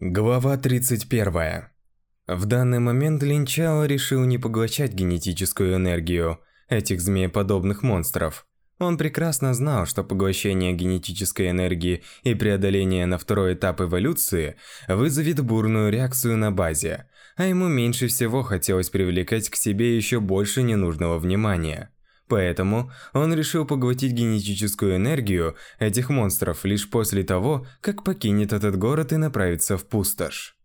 Глава 31. В данный момент Линчао решил не поглощать генетическую энергию этих змееподобных монстров. Он прекрасно знал, что поглощение генетической энергии и преодоление на второй этап эволюции вызовет бурную реакцию на базе, а ему меньше всего хотелось привлекать к себе еще больше ненужного внимания. Поэтому он решил поглотить генетическую энергию этих монстров лишь после того, как покинет этот город и направится в пустошь.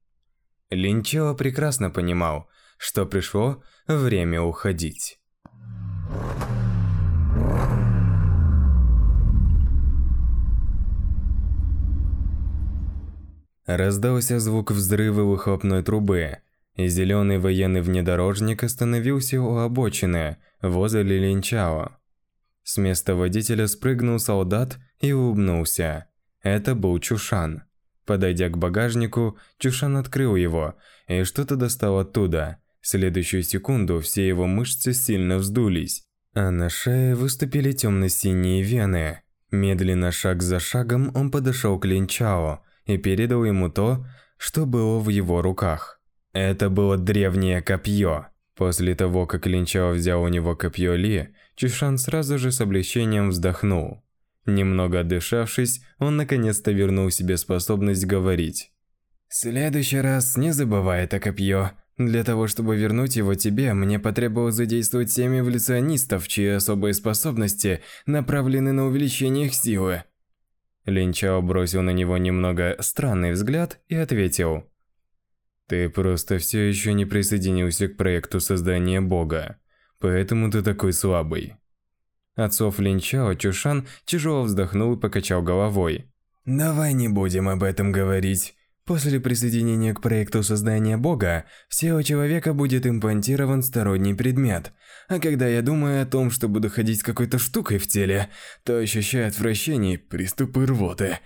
Линчело прекрасно понимал, что пришло время уходить. Раздался звук взрыва выхлопной трубы, Зеленый военный внедорожник остановился у обочины, возле Лилинчао. С места водителя спрыгнул солдат и улыбнулся. Это был Чушан. Подойдя к багажнику, Чушан открыл его и что-то достал оттуда. В следующую секунду все его мышцы сильно вздулись, а на шее выступили темно-синие вены. Медленно, шаг за шагом, он подошел к Линчао и передал ему то, что было в его руках. Это было древнее копье. После того, как Линчао взял у него копье Ли, Чишан сразу же с облегчением вздохнул. Немного отдышавшись, он наконец-то вернул себе способность говорить. Следующий раз не забывай это копье. Для того, чтобы вернуть его тебе, мне потребовалось задействовать семь эволюционистов, чьи особые способности направлены на увеличение их силы». Линчао бросил на него немного странный взгляд и ответил. Ты просто все еще не присоединился к проекту создания Бога, поэтому ты такой слабый. От слов Линчао Чушан тяжело вздохнул и покачал головой. Давай не будем об этом говорить. После присоединения к проекту создания Бога, все у человека будет имплантирован сторонний предмет. А когда я думаю о том, что буду ходить с какой-то штукой в теле, то ощущаю отвращение и приступы рвоты.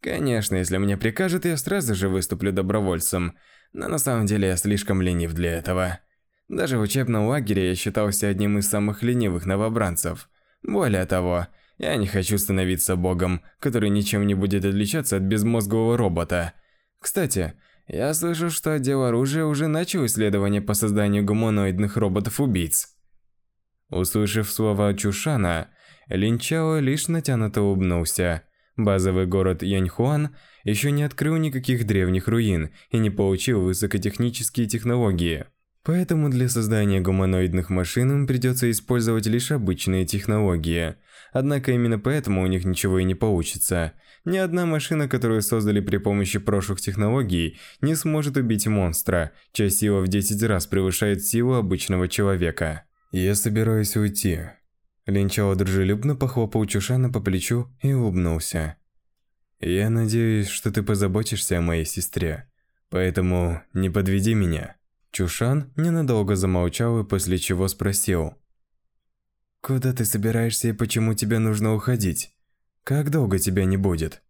Конечно, если мне прикажут, я сразу же выступлю добровольцем но на самом деле я слишком ленив для этого. Даже в учебном лагере я считался одним из самых ленивых новобранцев. Более того, я не хочу становиться богом, который ничем не будет отличаться от безмозгового робота. Кстати, я слышу, что отдел оружия уже начал исследование по созданию гуманоидных роботов-убийц. Услышав слова Чушана, Линчао лишь натянуто улыбнулся. Базовый город Яньхуан еще не открыл никаких древних руин и не получил высокотехнические технологии. Поэтому для создания гуманоидных машин им придется использовать лишь обычные технологии. Однако именно поэтому у них ничего и не получится. Ни одна машина, которую создали при помощи прошлых технологий, не сможет убить монстра, чья сила в 10 раз превышает силу обычного человека. «Я собираюсь уйти». Линчао дружелюбно похлопал Чушана по плечу и улыбнулся. Я надеюсь, что ты позаботишься о моей сестре, поэтому не подведи меня. Чушан ненадолго замолчал и после чего спросил. Куда ты собираешься и почему тебе нужно уходить? Как долго тебя не будет?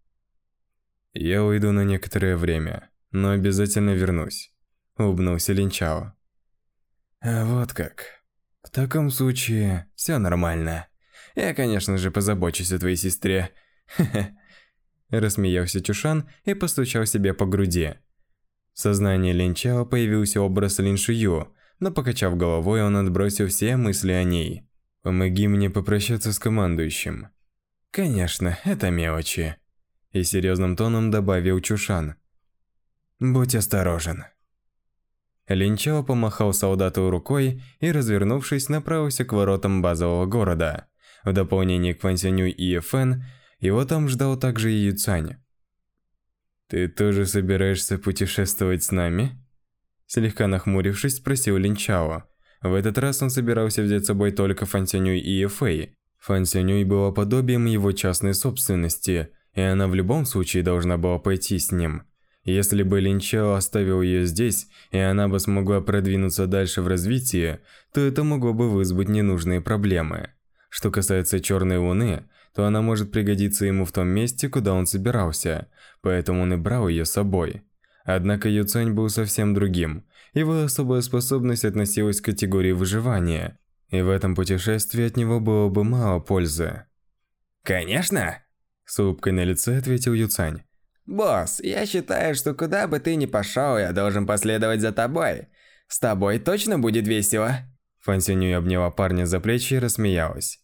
Я уйду на некоторое время, но обязательно вернусь, улыбнулся Линчао. А вот как. В таком случае все нормально. Я, конечно же, позабочусь о твоей сестре. Хе-хе. Рассмеялся Чушан и постучал себе по груди. В сознании Лин появился образ Лин Шую, но покачав головой, он отбросил все мысли о ней. «Помоги мне попрощаться с командующим». «Конечно, это мелочи», – и серьезным тоном добавил Чушан. «Будь осторожен». Линчао помахал солдату рукой и, развернувшись, направился к воротам базового города. В дополнение к Ван Сяню и Фэн, его там ждал также и Юцаня. «Ты тоже собираешься путешествовать с нами?» Слегка нахмурившись, спросил Линчао. В этот раз он собирался взять с собой только Фансянюй и Эфэй. Фансянюй была подобием его частной собственности, и она в любом случае должна была пойти с ним. Если бы Линчао оставил ее здесь, и она бы смогла продвинуться дальше в развитии, то это могло бы вызвать ненужные проблемы. Что касается Черной Луны, то она может пригодиться ему в том месте, куда он собирался, поэтому он и брал ее с собой. Однако Юцань был совсем другим. Его особая способность относилась к категории выживания, и в этом путешествии от него было бы мало пользы. «Конечно!» – с улыбкой на лице ответил Юцань. «Босс, я считаю, что куда бы ты ни пошел, я должен последовать за тобой. С тобой точно будет весело!» Фан Синюй обняла парня за плечи и рассмеялась.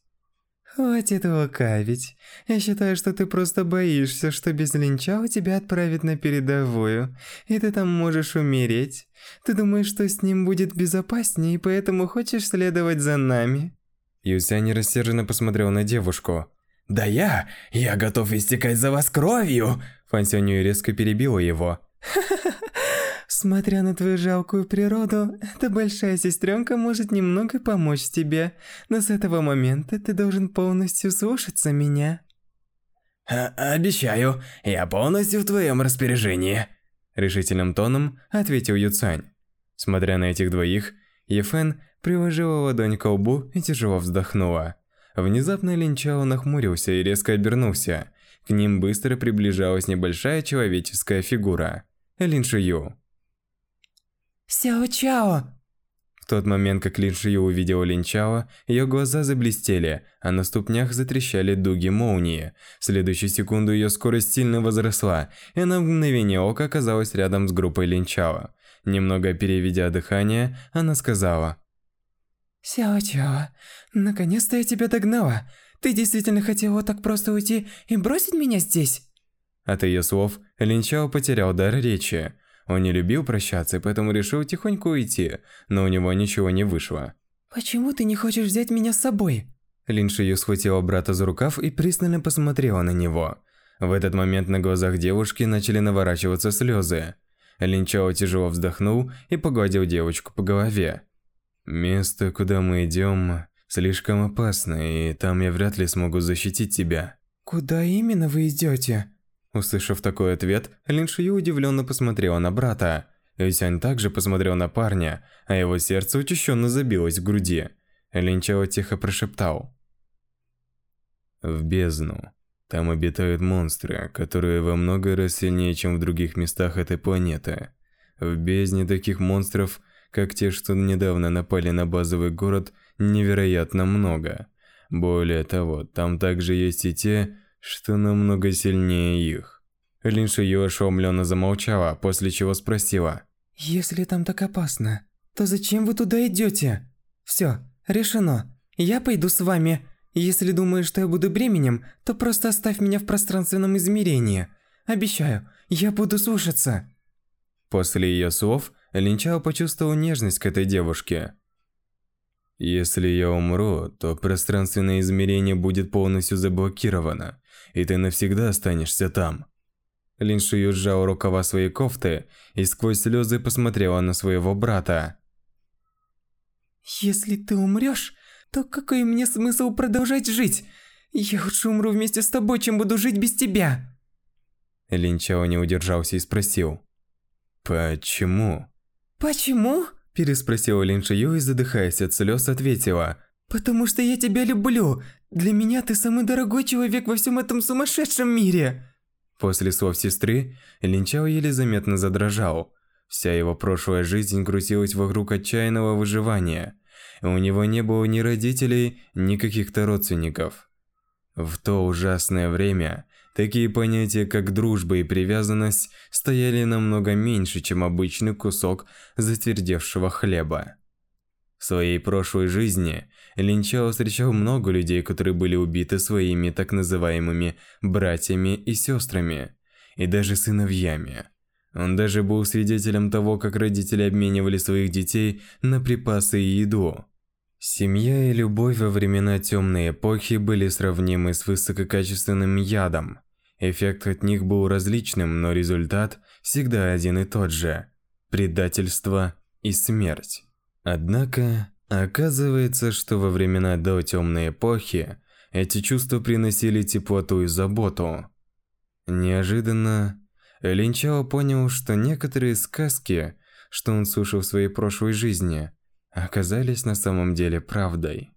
«Хватит кавить. Я считаю, что ты просто боишься, что без Линчао тебя отправят на передовую, и ты там можешь умереть. Ты думаешь, что с ним будет безопаснее, и поэтому хочешь следовать за нами?» Юсянь рассерженно посмотрел на девушку. «Да я! Я готов истекать за вас кровью!» Фан Сянюй резко перебила его. «Ха-ха-ха! Смотря на твою жалкую природу, эта большая сестренка может немного помочь тебе, но с этого момента ты должен полностью слушаться меня. О «Обещаю, я полностью в твоем распоряжении», – решительным тоном ответил Юцань. Смотря на этих двоих, Ефен приложила ладонь к лбу и тяжело вздохнула. Внезапно Линчао нахмурился и резко обернулся. К ним быстро приближалась небольшая человеческая фигура – Линшую. Сяо Чао!» В тот момент, как Лин Шию увидела Лин Чао, ее глаза заблестели, а на ступнях затрещали дуги молнии. В следующую секунду ее скорость сильно возросла, и на мгновение ока оказалась рядом с группой Лин Чао. Немного переведя дыхание, она сказала. «Сяо Чао, наконец-то я тебя догнала. Ты действительно хотела так просто уйти и бросить меня здесь?» От ее слов Лин Чао потерял дар речи. Он не любил прощаться, поэтому решил тихонько уйти, но у него ничего не вышло. «Почему ты не хочешь взять меня с собой?» Лин Шию схватила брата за рукав и пристально посмотрела на него. В этот момент на глазах девушки начали наворачиваться слезы. Лин Чао тяжело вздохнул и погладил девочку по голове. «Место, куда мы идем, слишком опасно, и там я вряд ли смогу защитить тебя». «Куда именно вы идете?» Услышав такой ответ, Лин Шию удивленно посмотрела на брата. Юсянь также посмотрел на парня, а его сердце учащенно забилось в груди. Лин Чао тихо прошептал. «В бездну. Там обитают монстры, которые во много раз сильнее, чем в других местах этой планеты. В бездне таких монстров, как те, что недавно напали на базовый город, невероятно много. Более того, там также есть и те, что намного сильнее их. Линша ее ошеломленно замолчала, после чего спросила. «Если там так опасно, то зачем вы туда идете? Все, решено. Я пойду с вами. Если думаешь, что я буду бременем, то просто оставь меня в пространственном измерении. Обещаю, я буду слушаться». После ее слов Линчао почувствовал нежность к этой девушке. «Если я умру, то пространственное измерение будет полностью заблокировано и ты навсегда останешься там. Лин Шию сжал рукава своей кофты и сквозь слезы посмотрела на своего брата. «Если ты умрешь, то какой мне смысл продолжать жить? Я лучше умру вместе с тобой, чем буду жить без тебя!» Лин Чао не удержался и спросил. «Почему?» «Почему?» Переспросила Лин Шию и, задыхаясь от слез, ответила. Потому что я тебя люблю. Для меня ты самый дорогой человек во всем этом сумасшедшем мире. После слов сестры Линчао еле заметно задрожал. Вся его прошлая жизнь крутилась вокруг отчаянного выживания. У него не было ни родителей, ни каких-то родственников. В то ужасное время такие понятия, как дружба и привязанность, стояли намного меньше, чем обычный кусок затвердевшего хлеба. В своей прошлой жизни Линчао встречал много людей, которые были убиты своими так называемыми «братьями» и «сестрами», и даже сыновьями. Он даже был свидетелем того, как родители обменивали своих детей на припасы и еду. Семья и любовь во времена темной эпохи были сравнимы с высококачественным ядом. Эффект от них был различным, но результат всегда один и тот же – предательство и смерть. Однако, оказывается, что во времена до темной эпохи эти чувства приносили теплоту и заботу. Неожиданно Линчао понял, что некоторые сказки, что он слушал в своей прошлой жизни, оказались на самом деле правдой.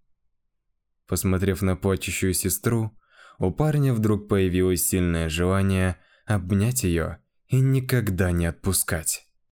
Посмотрев на плачущую сестру, у парня вдруг появилось сильное желание обнять ее и никогда не отпускать.